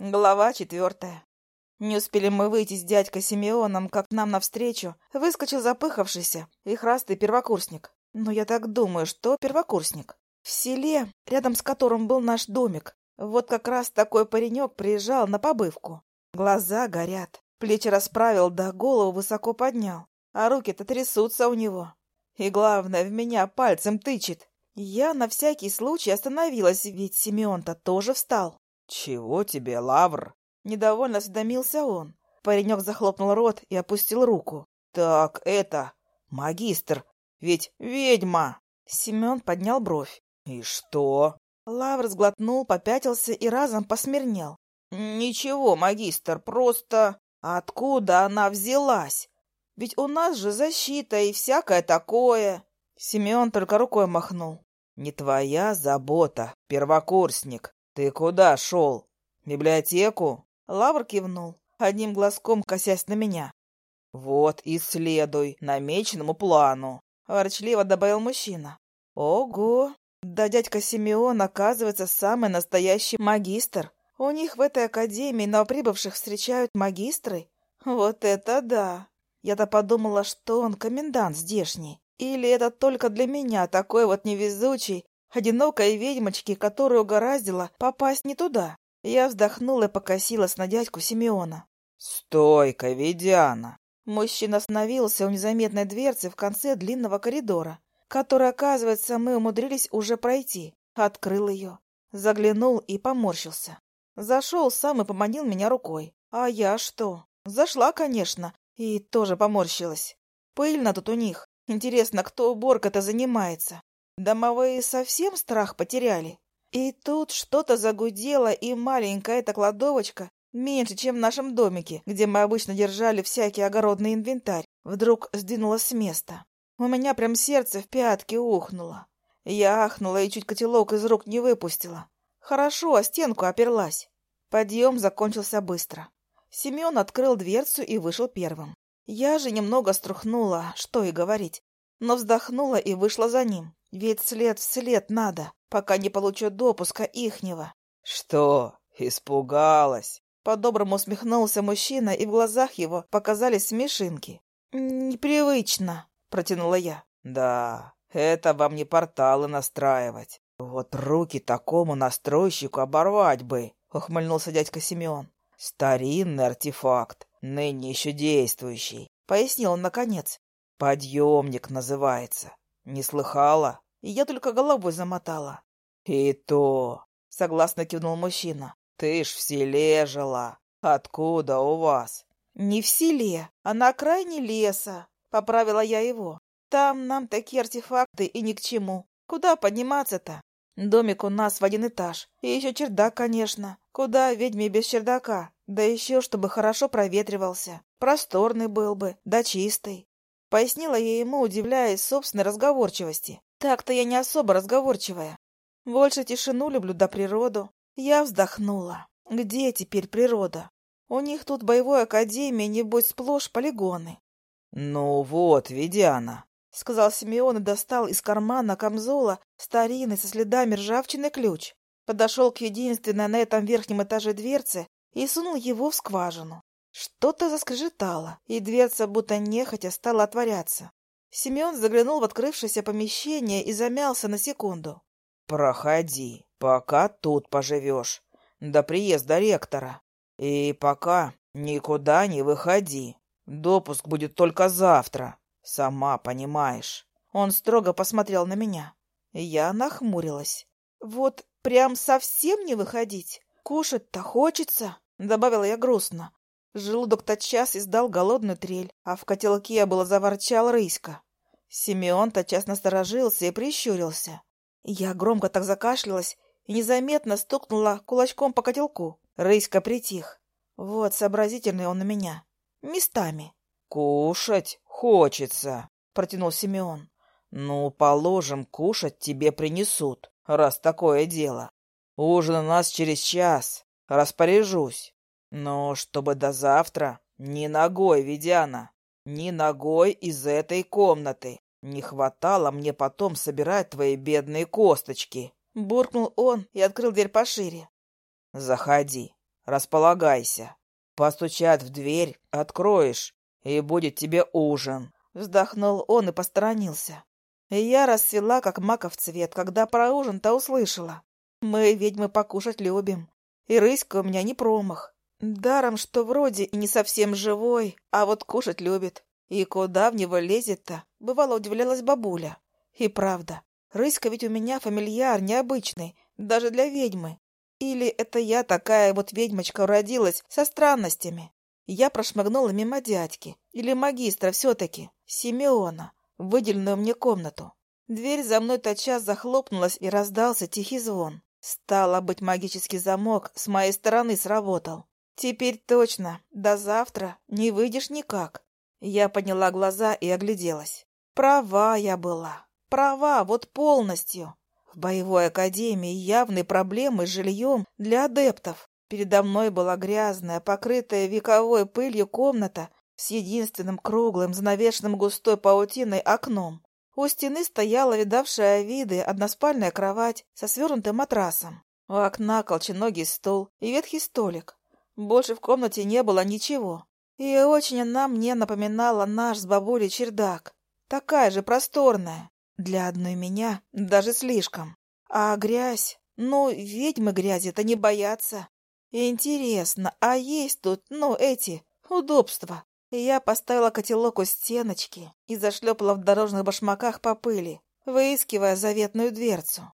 Глава четвертая. Не успели мы выйти с дядькой Симеоном, как нам навстречу выскочил запыхавшийся и храстый первокурсник. Но я так думаю, что первокурсник. В селе, рядом с которым был наш домик, вот как раз такой паренек приезжал на побывку. Глаза горят, плечи расправил, да голову высоко поднял, а руки-то трясутся у него. И главное, в меня пальцем тычет. Я на всякий случай остановилась, ведь Симеон-то тоже встал. «Чего тебе, Лавр?» — недовольно осведомился он. Паренек захлопнул рот и опустил руку. «Так это... Магистр, ведь ведьма!» Семен поднял бровь. «И что?» Лавр сглотнул, попятился и разом посмирнел. «Ничего, магистр, просто... Откуда она взялась? Ведь у нас же защита и всякое такое!» Семен только рукой махнул. «Не твоя забота, первокурсник. «Ты куда шел? Библиотеку?» Лавр кивнул, одним глазком косясь на меня. «Вот и следуй намеченному плану», — ворчливо добавил мужчина. «Ого! Да дядька Симеон, оказывается, самый настоящий магистр. У них в этой академии новоприбывших встречают магистры. Вот это да! Я-то подумала, что он комендант здешний. Или это только для меня такой вот невезучий, одинокой ведьмочке, которую угораздило попасть не туда. Я вздохнула и покосилась на дядьку Симеона. «Стой-ка, ведяна!» Мужчина остановился у незаметной дверцы в конце длинного коридора, который, оказывается, мы умудрились уже пройти. Открыл ее, заглянул и поморщился. Зашел сам и поманил меня рукой. А я что? Зашла, конечно, и тоже поморщилась. Пыльно тут у них. Интересно, кто уборка-то занимается? Домовые совсем страх потеряли. И тут что-то загудело, и маленькая эта кладовочка, меньше, чем в нашем домике, где мы обычно держали всякий огородный инвентарь, вдруг сдвинулась с места. У меня прям сердце в пятки ухнуло. Я ахнула и чуть котелок из рук не выпустила. Хорошо, а стенку оперлась. Подъем закончился быстро. Семен открыл дверцу и вышел первым. Я же немного струхнула, что и говорить, но вздохнула и вышла за ним. Ведь след в след надо, пока не получу допуска ихнего. Что? Испугалась? По-доброму усмехнулся мужчина, и в глазах его показались смешинки. Непривычно, протянула я. Да, это вам не порталы настраивать. Вот руки такому настройщику оборвать бы, ухмыльнулся дядька Семен. Старинный артефакт, ныне еще действующий, пояснил он наконец. Подъемник называется. Не слыхала. И я только головой замотала. И то, согласно кивнул мужчина. Ты ж в селе жила. Откуда у вас? Не в селе, а на окраине леса, поправила я его. Там нам такие артефакты и ни к чему. Куда подниматься-то? Домик у нас в один этаж. И еще чердак, конечно. Куда ведьме без чердака? Да еще, чтобы хорошо проветривался. Просторный был бы, да чистый. Пояснила я ему, удивляясь собственной разговорчивости. Так-то я не особо разговорчивая. Больше тишину люблю да природу. Я вздохнула. Где теперь природа? У них тут боевой академии, небось, сплошь полигоны. — Ну вот, Ведяна, — сказал Симеон и достал из кармана камзола старинный со следами ржавчины ключ. Подошел к единственной на этом верхнем этаже дверце и сунул его в скважину. Что-то заскрежетало, и дверца будто нехотя стала отворяться. Семен заглянул в открывшееся помещение и замялся на секунду. «Проходи, пока тут поживешь, до приезда ректора. И пока никуда не выходи. Допуск будет только завтра, сама понимаешь». Он строго посмотрел на меня. Я нахмурилась. «Вот прям совсем не выходить? Кушать-то хочется?» Добавила я грустно, Желудок тотчас издал голодную трель, а в котелке было заворчал рыська. Семен тотчас насторожился и прищурился. Я громко так закашлялась и незаметно стукнула кулачком по котелку. Рыська притих. Вот сообразительный он на меня. Местами. «Кушать хочется», — протянул Семен. «Ну, положим, кушать тебе принесут, раз такое дело. Ужин у нас через час. Распоряжусь. Но чтобы до завтра ни ногой, Ведяна, ни ногой из этой комнаты. Не хватало мне потом собирать твои бедные косточки. Буркнул он и открыл дверь пошире. Заходи, располагайся. Постучат в дверь, откроешь, и будет тебе ужин. Вздохнул он и посторонился. Я расцвела, как маков цвет, когда про ужин-то услышала. Мы ведьмы покушать любим, и рыська у меня не промах. Даром, что вроде и не совсем живой, а вот кушать любит. И куда в него лезет-то? Бывало, удивлялась бабуля. И правда, рыська ведь у меня фамильяр необычный, даже для ведьмы. Или это я такая вот ведьмочка родилась со странностями? Я прошмыгнула мимо дядьки, или магистра все-таки, Симеона, выделенную мне комнату. Дверь за мной тотчас захлопнулась и раздался тихий звон. Стало быть, магический замок с моей стороны сработал. «Теперь точно. До завтра не выйдешь никак». Я подняла глаза и огляделась. Права я была. Права, вот полностью. В боевой академии явные проблемы с жильем для адептов. Передо мной была грязная, покрытая вековой пылью комната с единственным круглым, занавешенным густой паутиной окном. У стены стояла видавшая виды односпальная кровать со свернутым матрасом. У окна колченогий стол и ветхий столик. Больше в комнате не было ничего. И очень она мне напоминала наш с бабулей чердак. Такая же просторная. Для одной меня даже слишком. А грязь? Ну, ведьмы грязи-то не боятся. Интересно, а есть тут, ну, эти, удобства? Я поставила котелок у стеночки и зашлепала в дорожных башмаках по пыли, выискивая заветную дверцу.